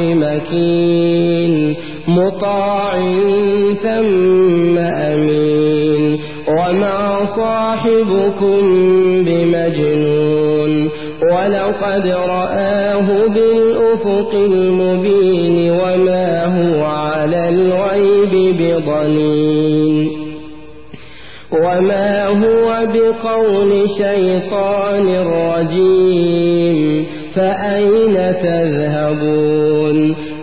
مكين مطاع ثم أمين. وما صاحبكم بمجنون. ولقد رآه بالأفق المبين وما هو على الغيب بضنين. وما هو بقول شيطان رجيم. فأين تذهبون؟